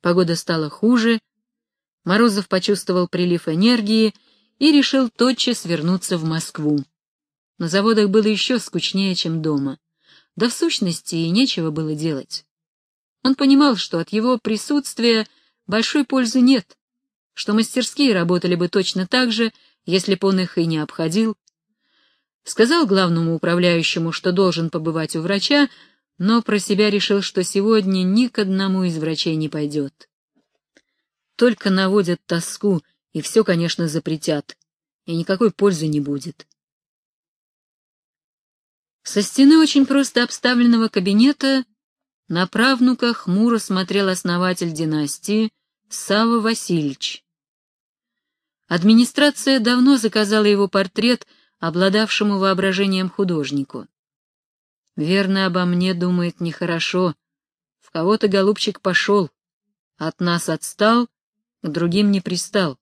Погода стала хуже, Морозов почувствовал прилив энергии и решил тотчас вернуться в Москву. На заводах было еще скучнее, чем дома. Да в сущности и нечего было делать. Он понимал, что от его присутствия большой пользы нет, что мастерские работали бы точно так же, если бы он их и не обходил. Сказал главному управляющему, что должен побывать у врача, но про себя решил, что сегодня ни к одному из врачей не пойдет. Только наводят тоску, и все, конечно, запретят, и никакой пользы не будет. Со стены очень просто обставленного кабинета на правнука хмуро смотрел основатель династии Сава Васильевич. Администрация давно заказала его портрет обладавшему воображением художнику. Верно обо мне думает нехорошо. В кого-то голубчик пошел, от нас отстал, к другим не пристал.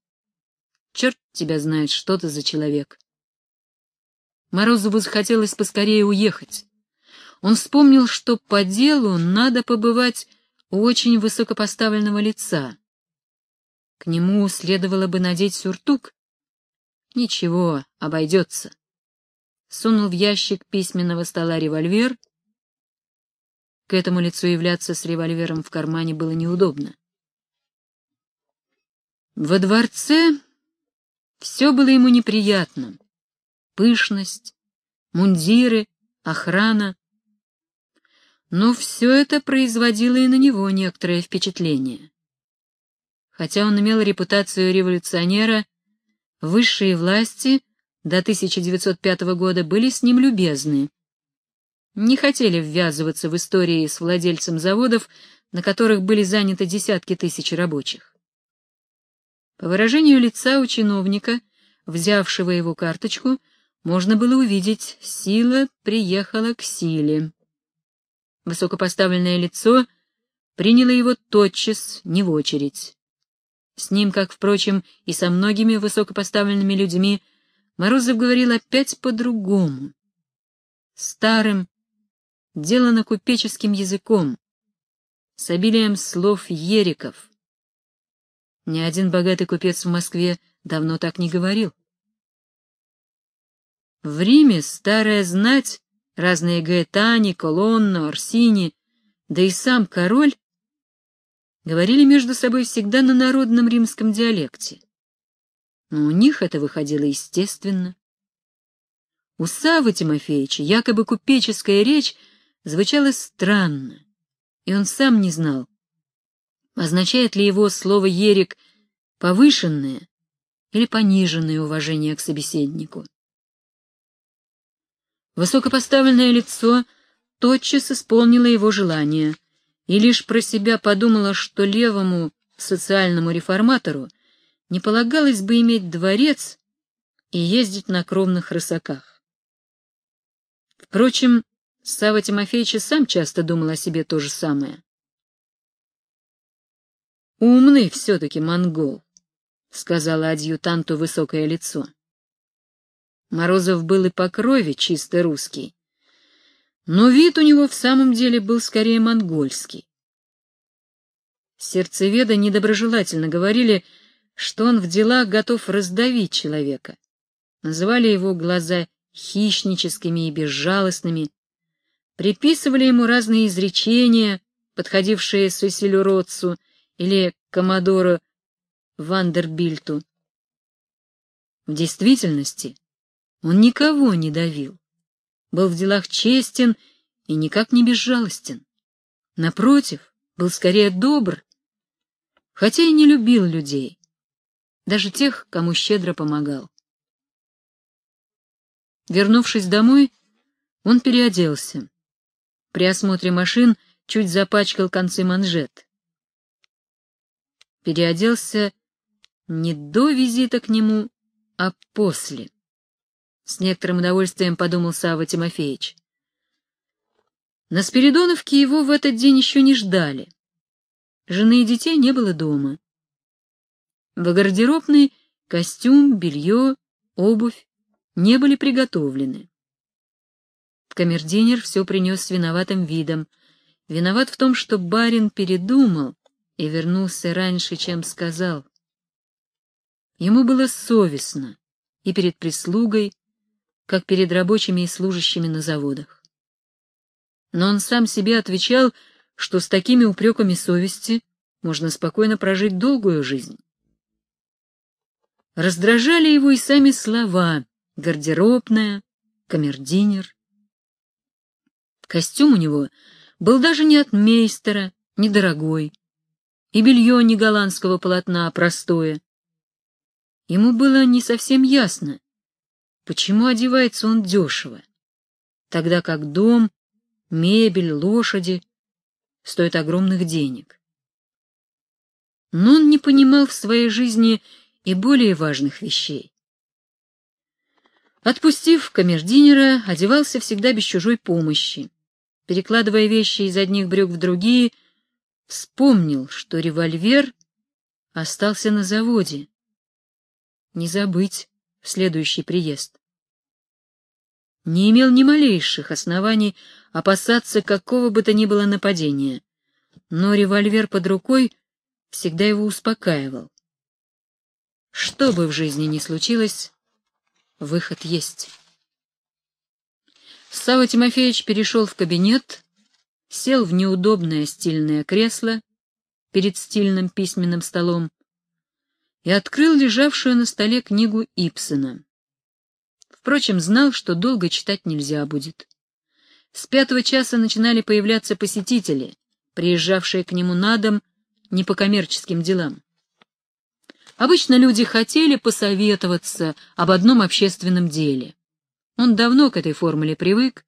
Черт тебя знает, что ты за человек. Морозову захотелось поскорее уехать. Он вспомнил, что по делу надо побывать у очень высокопоставленного лица. К нему следовало бы надеть сюртук. Ничего, обойдется. Сунул в ящик письменного стола револьвер. К этому лицу являться с револьвером в кармане было неудобно. Во дворце все было ему неприятно. Пышность, мундиры, охрана. Но все это производило и на него некоторое впечатление. Хотя он имел репутацию революционера, высшие власти до 1905 года были с ним любезны. Не хотели ввязываться в истории с владельцем заводов, на которых были заняты десятки тысяч рабочих. По выражению лица у чиновника, взявшего его карточку, можно было увидеть, сила приехала к силе. Высокопоставленное лицо приняло его тотчас, не в очередь. С ним, как, впрочем, и со многими высокопоставленными людьми, Морозов говорил опять по-другому. Старым, делано купеческим языком, с обилием слов ериков. Ни один богатый купец в Москве давно так не говорил. В Риме старая знать, разные Гаэтани, Колонно, Орсини, да и сам король говорили между собой всегда на народном римском диалекте. Но у них это выходило естественно. У Савы Тимофеевича якобы купеческая речь звучала странно, и он сам не знал, означает ли его слово «ерик» повышенное или пониженное уважение к собеседнику. Высокопоставленное лицо тотчас исполнило его желание — и лишь про себя подумала, что левому социальному реформатору не полагалось бы иметь дворец и ездить на кровных рысаках. Впрочем, Сава Тимофеевич сам часто думал о себе то же самое. «Умный все-таки монгол», — сказала адъютанту высокое лицо. Морозов был и по крови чисто русский, но вид у него в самом деле был скорее монгольский. Сердцеведы недоброжелательно говорили, что он в делах готов раздавить человека. Называли его глаза хищническими и безжалостными, приписывали ему разные изречения, подходившие Сесилю Ротсу или Комодору Вандербильту. В действительности он никого не давил был в делах честен и никак не безжалостен. Напротив, был скорее добр, хотя и не любил людей, даже тех, кому щедро помогал. Вернувшись домой, он переоделся. При осмотре машин чуть запачкал концы манжет. Переоделся не до визита к нему, а после. С некоторым удовольствием подумал Савва Тимофеевич. На Спиридоновке его в этот день еще не ждали. Жены и детей не было дома. В гардеробной костюм, белье, обувь не были приготовлены. Камердинер все принес с виноватым видом. Виноват в том, что барин передумал и вернулся раньше, чем сказал. Ему было совестно и перед прислугой, как перед рабочими и служащими на заводах. Но он сам себе отвечал, что с такими упреками совести можно спокойно прожить долгую жизнь. Раздражали его и сами слова «гардеробная», «камердинер». Костюм у него был даже не от мейстера, недорогой, и белье не голландского полотна, а простое. Ему было не совсем ясно, почему одевается он дешево, тогда как дом, мебель, лошади стоят огромных денег. Но он не понимал в своей жизни и более важных вещей. Отпустив камердинера, одевался всегда без чужой помощи. Перекладывая вещи из одних брюк в другие, вспомнил, что револьвер остался на заводе. Не забыть в следующий приезд. Не имел ни малейших оснований опасаться какого бы то ни было нападения, но револьвер под рукой всегда его успокаивал. Что бы в жизни ни случилось, выход есть. Сава Тимофеевич перешел в кабинет, сел в неудобное стильное кресло перед стильным письменным столом и открыл лежавшую на столе книгу Ипсона. Впрочем, знал, что долго читать нельзя будет. С пятого часа начинали появляться посетители, приезжавшие к нему на дом не по коммерческим делам. Обычно люди хотели посоветоваться об одном общественном деле. Он давно к этой формуле привык,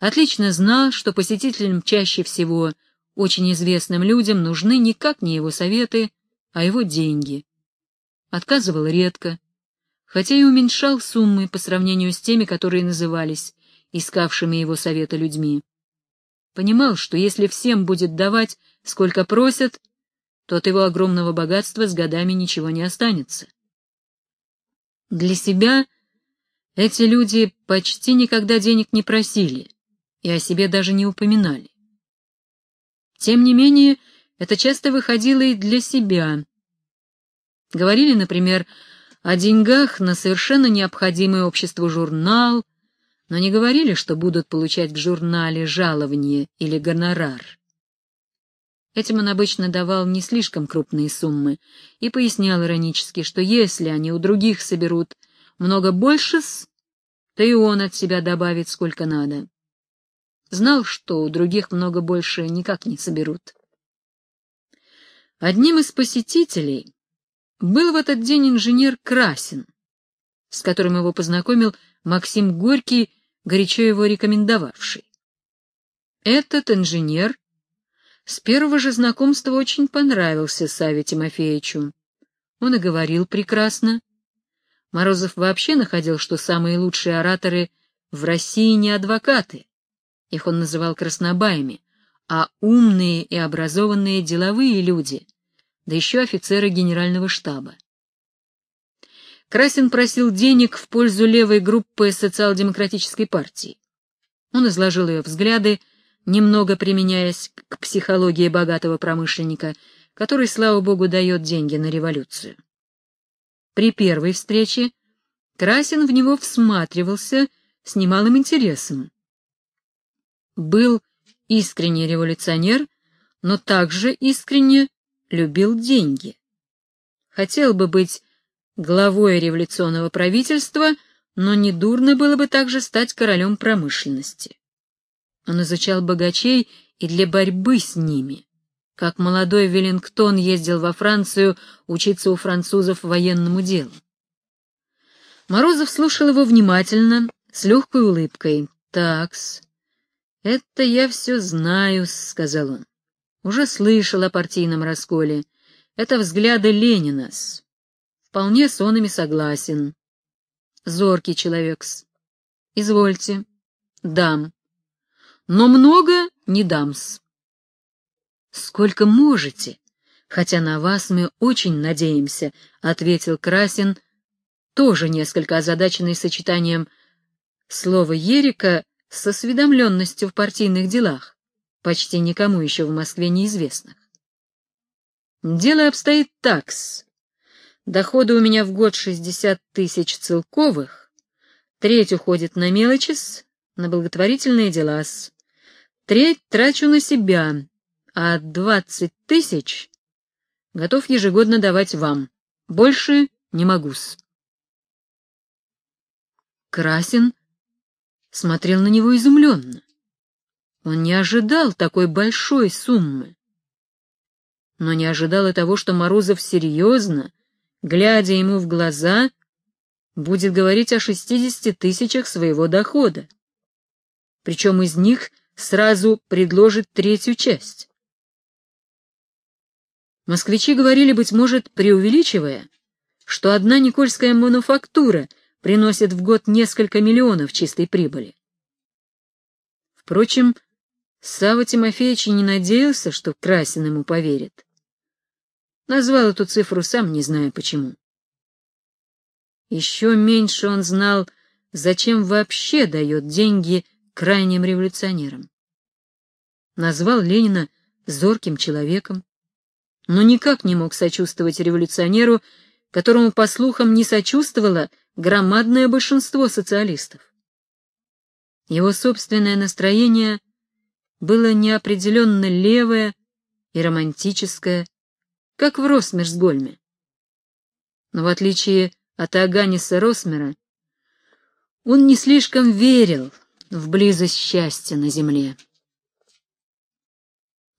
отлично знал, что посетителям чаще всего, очень известным людям, нужны никак не его советы, а его деньги. Отказывал редко, хотя и уменьшал суммы по сравнению с теми, которые назывались искавшими его совета людьми. Понимал, что если всем будет давать, сколько просят, то от его огромного богатства с годами ничего не останется. Для себя эти люди почти никогда денег не просили и о себе даже не упоминали. Тем не менее, это часто выходило и для себя. Говорили, например, о деньгах на совершенно необходимый обществу журнал, но не говорили, что будут получать в журнале жалование или гонорар. Этим он обычно давал не слишком крупные суммы и пояснял иронически, что если они у других соберут много больше, то и он от себя добавит сколько надо. Знал, что у других много больше никак не соберут. Одним из посетителей был в этот день инженер Красин, с которым его познакомил Максим Горький, горячо его рекомендовавший. Этот инженер с первого же знакомства очень понравился Саве Тимофеевичу. Он и говорил прекрасно. Морозов вообще находил, что самые лучшие ораторы в России не адвокаты, их он называл краснобаями, а умные и образованные деловые люди, да еще офицеры генерального штаба. Красин просил денег в пользу левой группы социал-демократической партии. Он изложил ее взгляды, немного применяясь к психологии богатого промышленника, который, слава богу, дает деньги на революцию. При первой встрече Красин в него всматривался с немалым интересом. Был искренний революционер, но также искренне любил деньги. Хотел бы быть главой революционного правительства, но недурно было бы также стать королем промышленности. Он изучал богачей и для борьбы с ними. Как молодой Веллингтон ездил во Францию учиться у французов военному делу. Морозов слушал его внимательно, с легкой улыбкой. «Такс, это я все знаю», — сказал он. «Уже слышал о партийном расколе. Это взгляды Ленина-с. Вполне с онами согласен. Зоркий человек-с. Извольте. Дам но много не дамс. Сколько можете, хотя на вас мы очень надеемся, ответил Красин, тоже несколько озадаченный сочетанием слова Ерика с осведомленностью в партийных делах, почти никому еще в Москве неизвестных. Дело обстоит так -с. Доходы у меня в год 60 тысяч целковых, треть уходит на мелочи, на благотворительные дела, -с. Треть трачу на себя, а 20 тысяч готов ежегодно давать вам. Больше не могу-с. Красин смотрел на него изумленно. Он не ожидал такой большой суммы но не ожидал и того, что Морозов серьезно, глядя ему в глаза, будет говорить о шестидесяти тысячах своего дохода. Причем из них сразу предложит третью часть. Москвичи говорили, быть может, преувеличивая, что одна никольская мануфактура приносит в год несколько миллионов чистой прибыли. Впрочем, Сава Тимофеевич не надеялся, что Красин ему поверит. Назвал эту цифру сам, не зная почему. Еще меньше он знал, зачем вообще дает деньги крайним революционерам. Назвал Ленина зорким человеком, но никак не мог сочувствовать революционеру, которому, по слухам, не сочувствовало громадное большинство социалистов. Его собственное настроение было неопределенно левое и романтическое, как в Росмерсгольме. Но в отличие от Аганиса Росмера, он не слишком верил в близость счастья на земле.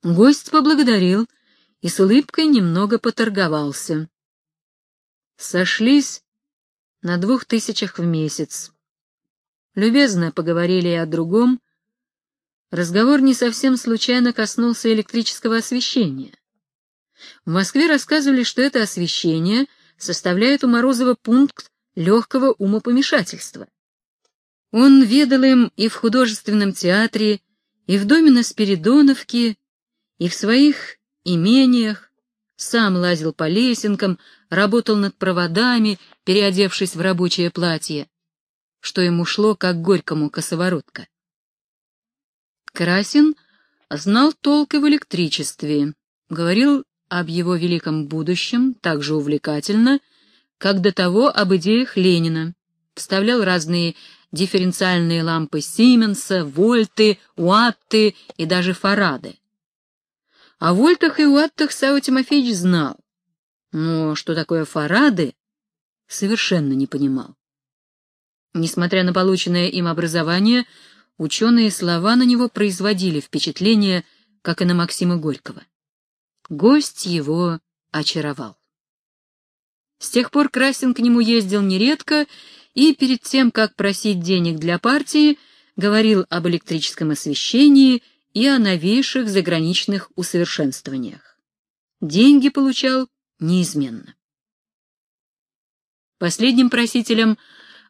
Гость поблагодарил и с улыбкой немного поторговался. Сошлись на двух тысячах в месяц. Любезно поговорили и о другом. Разговор не совсем случайно коснулся электрического освещения. В Москве рассказывали, что это освещение составляет у Морозова пункт легкого умопомешательства. Он ведал им и в художественном театре, и в доме на Спиридоновке, и в своих имениях, сам лазил по лесенкам, работал над проводами, переодевшись в рабочее платье, что ему шло, как горькому косоворотка. Красин знал толк и в электричестве, говорил об его великом будущем так же увлекательно, как до того об идеях Ленина. Вставлял разные дифференциальные лампы Сименса, вольты, уатты и даже фарады. О вольтах и уаттах Сава Тимофеевич знал, но что такое фарады, совершенно не понимал. Несмотря на полученное им образование, ученые слова на него производили впечатление, как и на Максима Горького. Гость его очаровал. С тех пор Красин к нему ездил нередко и перед тем, как просить денег для партии, говорил об электрическом освещении и о новейших заграничных усовершенствованиях. Деньги получал неизменно. Последним просителем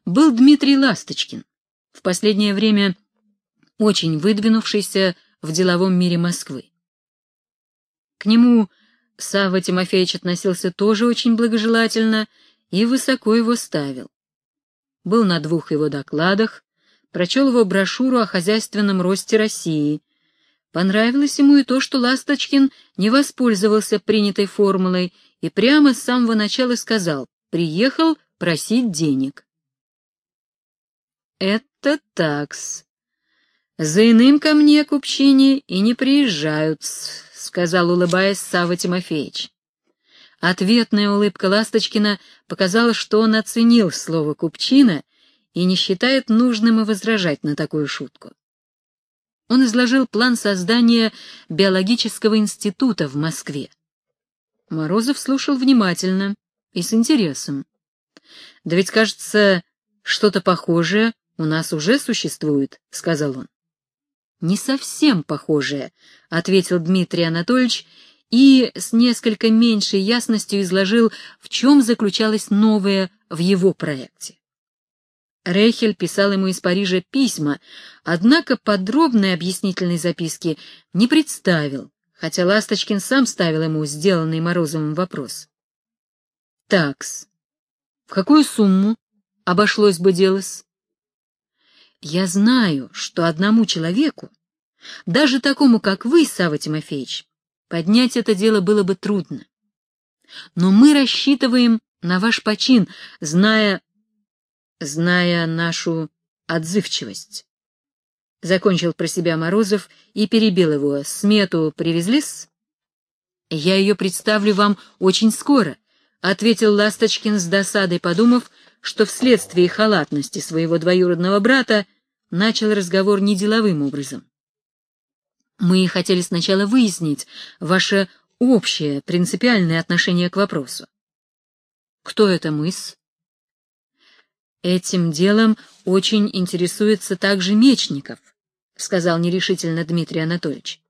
был Дмитрий Ласточкин, в последнее время очень выдвинувшийся в деловом мире Москвы. К нему Савва Тимофеевич относился тоже очень благожелательно и высоко его ставил. Был на двух его докладах, прочел его брошюру о хозяйственном росте России. Понравилось ему и то, что Ласточкин не воспользовался принятой формулой и прямо с самого начала сказал «приехал просить денег». «Это такс. За иным ко мне к общине и не приезжают сказал, улыбаясь Савва Тимофеевич. Ответная улыбка Ласточкина показала, что он оценил слово «купчина» и не считает нужным и возражать на такую шутку. Он изложил план создания биологического института в Москве. Морозов слушал внимательно и с интересом. «Да ведь, кажется, что-то похожее у нас уже существует», — сказал он. «Не совсем похожее», — ответил Дмитрий Анатольевич и с несколько меньшей ясностью изложил, в чем заключалось новое в его проекте. Рейхель писал ему из Парижа письма, однако подробной объяснительной записки не представил, хотя Ласточкин сам ставил ему сделанный Морозовым вопрос. «Такс, в какую сумму обошлось бы дело-с?» Я знаю, что одному человеку, даже такому, как вы, Савва Тимофеевич, поднять это дело было бы трудно. но мы рассчитываем на ваш почин, зная... зная нашу отзывчивость. Закончил про себя Морозов и перебил его. Смету привезли-с? Я ее представлю вам очень скоро, — ответил Ласточкин с досадой, подумав, что вследствие халатности своего двоюродного брата начал разговор не деловым образом. Мы хотели сначала выяснить ваше общее принципиальное отношение к вопросу. Кто это мыс? Этим делом очень интересуется также Мечников, сказал нерешительно Дмитрий Анатольевич.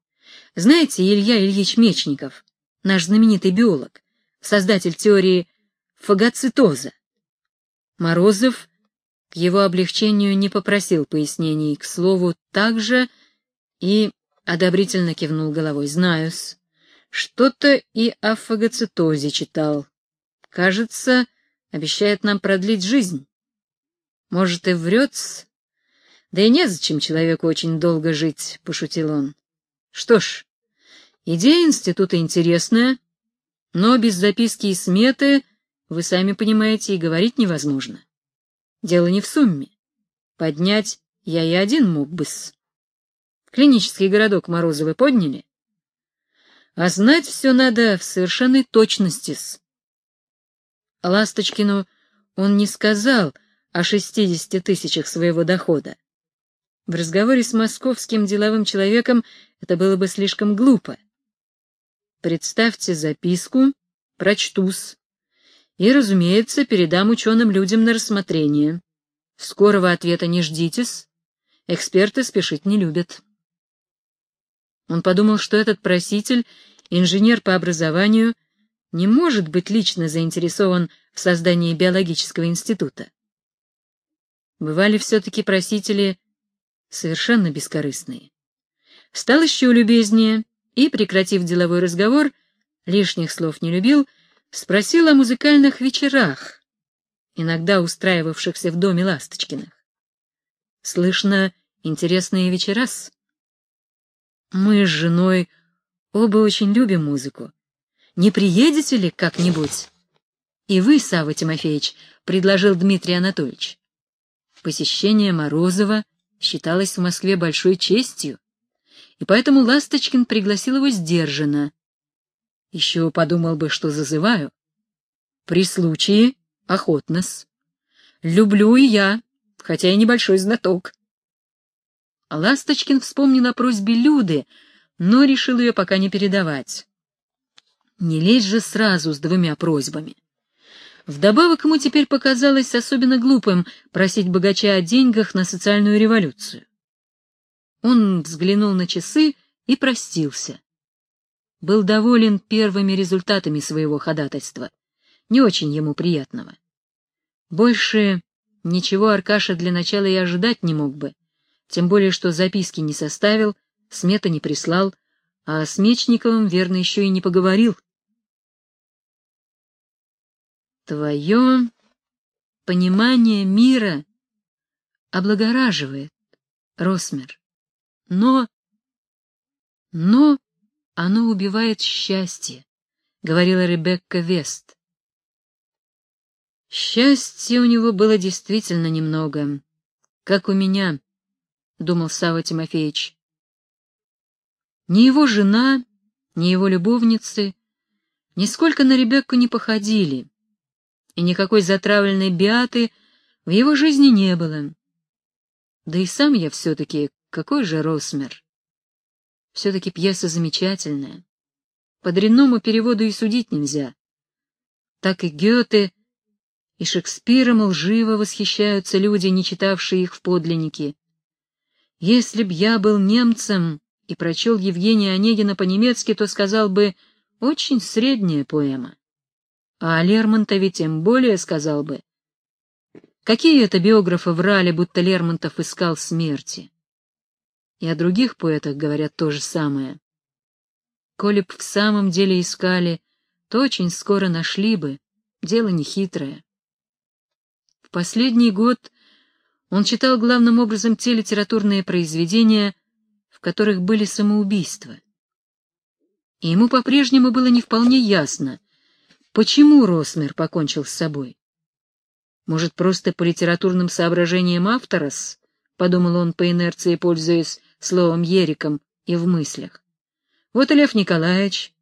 Знаете, Илья Ильич Мечников, наш знаменитый биолог, создатель теории фагоцитоза. Морозов к его облегчению не попросил пояснений, к слову, также и одобрительно кивнул головой. Знаю-с. Что-то и о фагоцитозе читал. Кажется, обещает нам продлить жизнь. Может, и врет-с? Да и незачем человеку очень долго жить, — пошутил он. Что ж, идея института интересная, но без записки и сметы, вы сами понимаете, и говорить невозможно. Дело не в сумме. Поднять я и один мог бы-с. Клинический городок Морозовы подняли? А знать все надо в совершенной точности-с. Ласточкину он не сказал о шестидесяти тысячах своего дохода. В разговоре с московским деловым человеком это было бы слишком глупо. Представьте записку, прочтусь, и, разумеется, передам ученым людям на рассмотрение. Скорого ответа не ждитесь, эксперты спешить не любят. Он подумал, что этот проситель, инженер по образованию, не может быть лично заинтересован в создании биологического института. Бывали все-таки просители совершенно бескорыстные. Стал еще любезнее и, прекратив деловой разговор, лишних слов не любил, спросил о музыкальных вечерах, иногда устраивавшихся в доме Ласточкиных. Слышно, интересные вечера-с. Мы с женой оба очень любим музыку. Не приедете ли как-нибудь? И вы, Савва Тимофеевич, — предложил Дмитрий Анатольевич. Посещение Морозова считалось в Москве большой честью, и поэтому Ласточкин пригласил его сдержанно. Еще подумал бы, что зазываю. При случае охотно-с. Люблю и я, хотя и небольшой знаток. Ласточкин вспомнил о просьбе Люды, но решил ее пока не передавать. Не лезь же сразу с двумя просьбами. Вдобавок ему теперь показалось особенно глупым просить богача о деньгах на социальную революцию. Он взглянул на часы и простился. Был доволен первыми результатами своего ходатайства, не очень ему приятного. Больше ничего Аркаша для начала и ожидать не мог бы, тем более что записки не составил, смета не прислал, а с Мечниковым, верно, еще и не поговорил. Твое понимание мира облагораживает, Росмер, но... но оно убивает счастье, — говорила Ребекка Вест. Счастья у него было действительно немного, как у меня, — думал Сава Тимофеевич. Ни его жена, ни его любовницы нисколько на Ребекку не походили и никакой затравленной биаты в его жизни не было. Да и сам я все-таки какой же Росмер. Все-таки пьеса замечательная. По дрянному переводу и судить нельзя. Так и Гёте, и Шекспиром лживо восхищаются люди, не читавшие их в подлиннике. Если б я был немцем и прочел Евгения Онегина по-немецки, то сказал бы «очень средняя поэма». А о Лермонтове тем более сказал бы. Какие это биографы врали, будто Лермонтов искал смерти? И о других поэтах говорят то же самое. Коли б в самом деле искали, то очень скоро нашли бы, дело нехитрое. В последний год он читал главным образом те литературные произведения, в которых были самоубийства. И ему по-прежнему было не вполне ясно, Почему Росмер покончил с собой? Может, просто по литературным соображениям авторос? — подумал он по инерции, пользуясь словом «ериком» и в мыслях. Вот и Лев Николаевич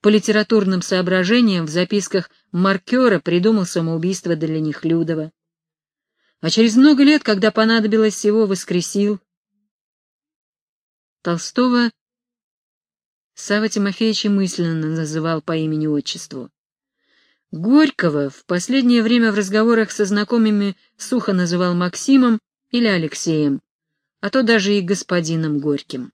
по литературным соображениям в записках маркера придумал самоубийство для Нехлюдова. А через много лет, когда понадобилось его, воскресил. Толстого Сава Тимофеевич мысленно называл по имени-отчеству. Горького в последнее время в разговорах со знакомыми сухо называл Максимом или Алексеем, а то даже и господином Горьким.